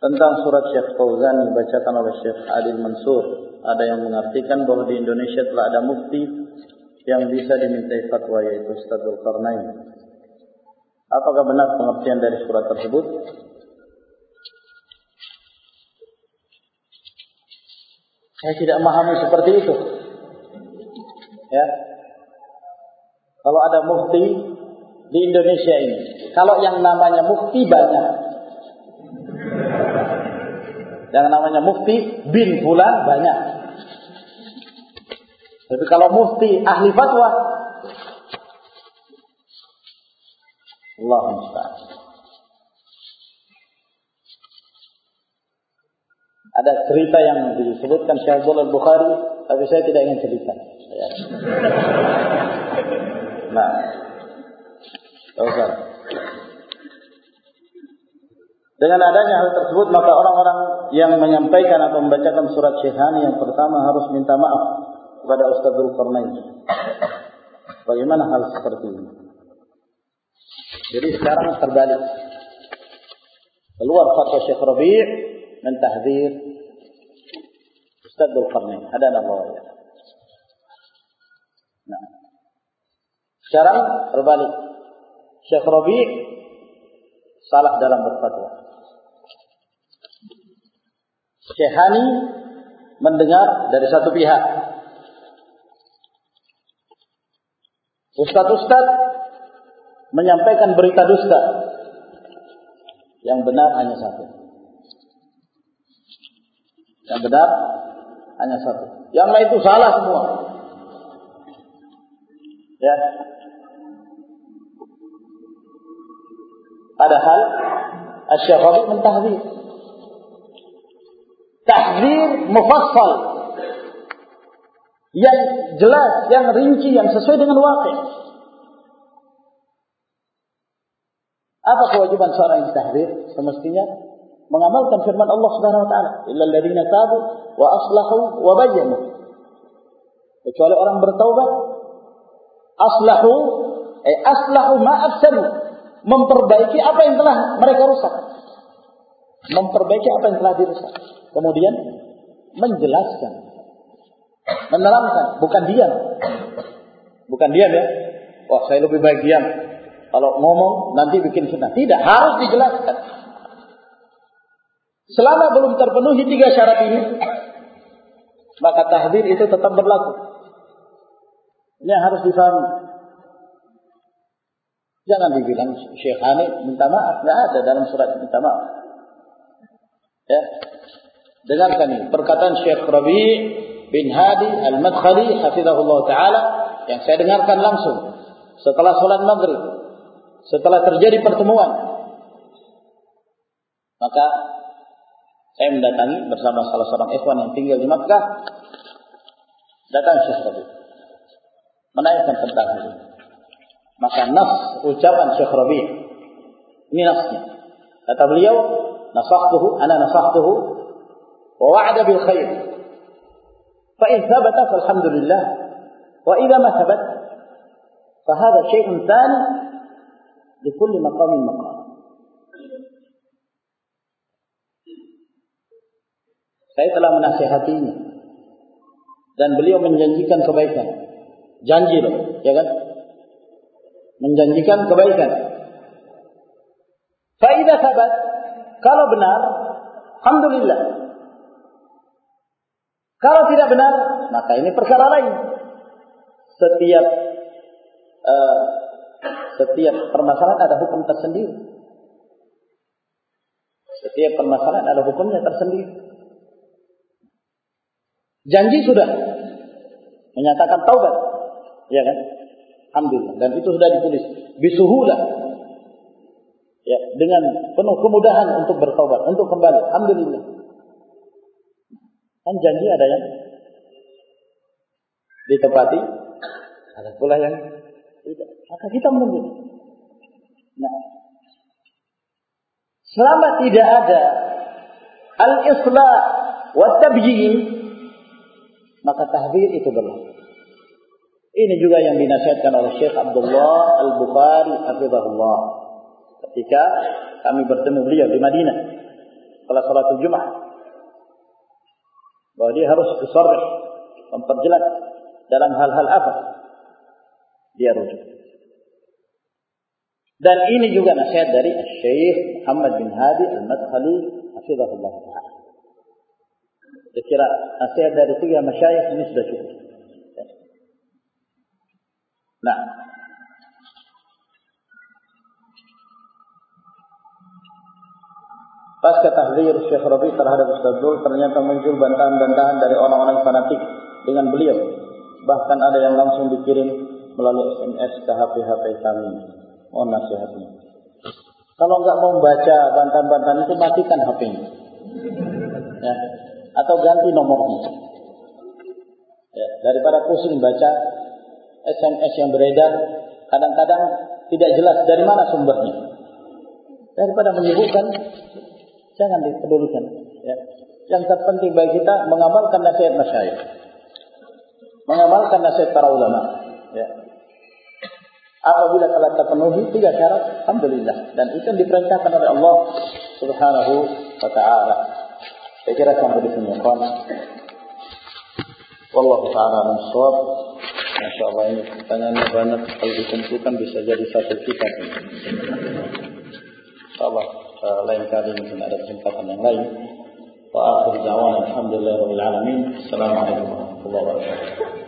tentang surat Syekh Fauzan dibacakan oleh Syekh Adil Mansur. Ada yang mengartikan bahwa di Indonesia telah ada mufti yang bisa dimintai fatwa yaitu Ustadzul Qarnain. Apakah benar pengertian dari surat tersebut? Saya tidak memahami seperti itu. Ya. Kalau ada mufti di Indonesia ini, kalau yang namanya mufti banyak, yang namanya mufti bin fulan banyak. Tapi kalau mufti ahli fatwa Allah musta'an. Ada cerita yang disebutkan Syekh Al-Bukhari, tapi saya tidak ingin cerita. Ya. Nah, Ustaz. Dengan adanya hal tersebut, maka orang-orang yang menyampaikan atau membacakan surat Syekhani yang pertama harus minta maaf kepada Ustadzul Qarnain. Bagaimana hal seperti ini? Jadi sekarang terbalik. Keluar fatwa Syekh Rabi' mentahdir Ustadzul Qarnain. Ada ya. Nah. Sekarang terbalik. Syekh Rabi' salah dalam berfatwa. Syekhani mendengar dari satu pihak. Ustadz-ustadz menyampaikan berita dusta. Yang benar hanya satu. Yang benar hanya satu. Yang lain itu salah semua. Ya. Padahal Asy-Syafi'i mentahdir tahzir mufassal yang jelas, yang rinci, yang sesuai dengan wakil. Apa kewajiban seorang yang tahzir? Semestinya mengamalkan firman Allah Subhanahu wa taala, "Illal ladzina tabu wa aslahu wa bayyanu." Kecuali orang bertaubat, aslahu eh aslahu ma afsadu, memperbaiki apa yang telah mereka rusak. Memperbaiki apa yang telah dirusak kemudian menjelaskan, menerangkan, bukan diam. Bukan diam ya. Wah, saya lebih baik diam. Kalau ngomong nanti bikin fitnah. Tidak, harus dijelaskan. Selama belum terpenuhi tiga syarat ini, maka tahdir itu tetap berlaku. Ini yang harus difahami. Jangan dibilang Syekh Hani minta maaf, nggak ada dalam surat minta maaf. Ya, Dengarkan ini perkataan Syekh Rabi bin Hadi Al-Madkhali hafizahullah taala yang saya dengarkan langsung setelah sholat maghrib, setelah terjadi pertemuan. Maka saya mendatangi bersama salah seorang ikhwan yang tinggal di Makkah. Datang Syekh Rabi. Menanyakan tentang ini. Maka nas ucapan Syekh Rabi. Ini nasnya. Kata beliau, nasaktuhu, ana nasaktuhu ووعد بالخير فإن ثبت فالحمد لله وإذا ما ثبت فهذا شيء ثاني لكل مقام مقام Saya telah menasihatinya dan beliau menjanjikan kebaikan. Janji loh, ya kan? Menjanjikan kebaikan. Faidah sahabat, kalau benar, alhamdulillah. Kalau tidak benar, maka ini perkara lain. Setiap uh, setiap permasalahan ada hukum tersendiri. Setiap permasalahan ada hukumnya tersendiri. Janji sudah menyatakan taubat, ya kan? Alhamdulillah. Dan itu sudah ditulis bisuhulah. Ya, dengan penuh kemudahan untuk bertobat, untuk kembali. Alhamdulillah. Kan janji ada yang ditepati, ada pula yang tidak. Maka kita menunggu. Nah, selama tidak ada al-islah wa maka tahdir itu berlaku. Ini juga yang dinasihatkan oleh Syekh Abdullah Al-Bukhari hafizahullah ketika kami bertemu beliau di Madinah setelah salat Jumat. Bahwa dia harus disarih, memperjelas dalam hal-hal apa dia rujuk. Dan ini juga nasihat dari Syekh Muhammad bin Hadi Al-Madkhali hafizahullah taala. Saya kira nasihat dari tiga masyayikh ini sudah cukup. Nah, Pasca tahdir Syekh Rabi terhadap Ustaz Dul, ternyata muncul bantahan-bantahan dari orang-orang fanatik dengan beliau. Bahkan ada yang langsung dikirim melalui SMS ke HP-HP kami. Mohon nasihatnya. Kalau nggak mau baca bantahan-bantahan itu, matikan HP-nya. Ya. Atau ganti nomornya. Ya. Daripada pusing baca SMS yang beredar, kadang-kadang tidak jelas dari mana sumbernya. Daripada menyebutkan Jangan dipedulikan. Ya. Yang terpenting bagi kita mengamalkan nasihat masyayikh. Mengamalkan nasihat para ulama. Ya. Apabila telah terpenuhi tiga syarat, alhamdulillah. Dan itu yang diperintahkan oleh Allah Subhanahu wa taala. Saya kira sampai di sini, kawan. Wallahu taala mensuap. Masya Allah ini pertanyaannya banyak. Kalau dikumpulkan bisa jadi satu kitab. Allah. Lain kali mungkin ada kesempatan yang lain. Wa akhir da'wana alhamdulillah rabbil alamin. Assalamualaikum warahmatullahi wabarakatuh.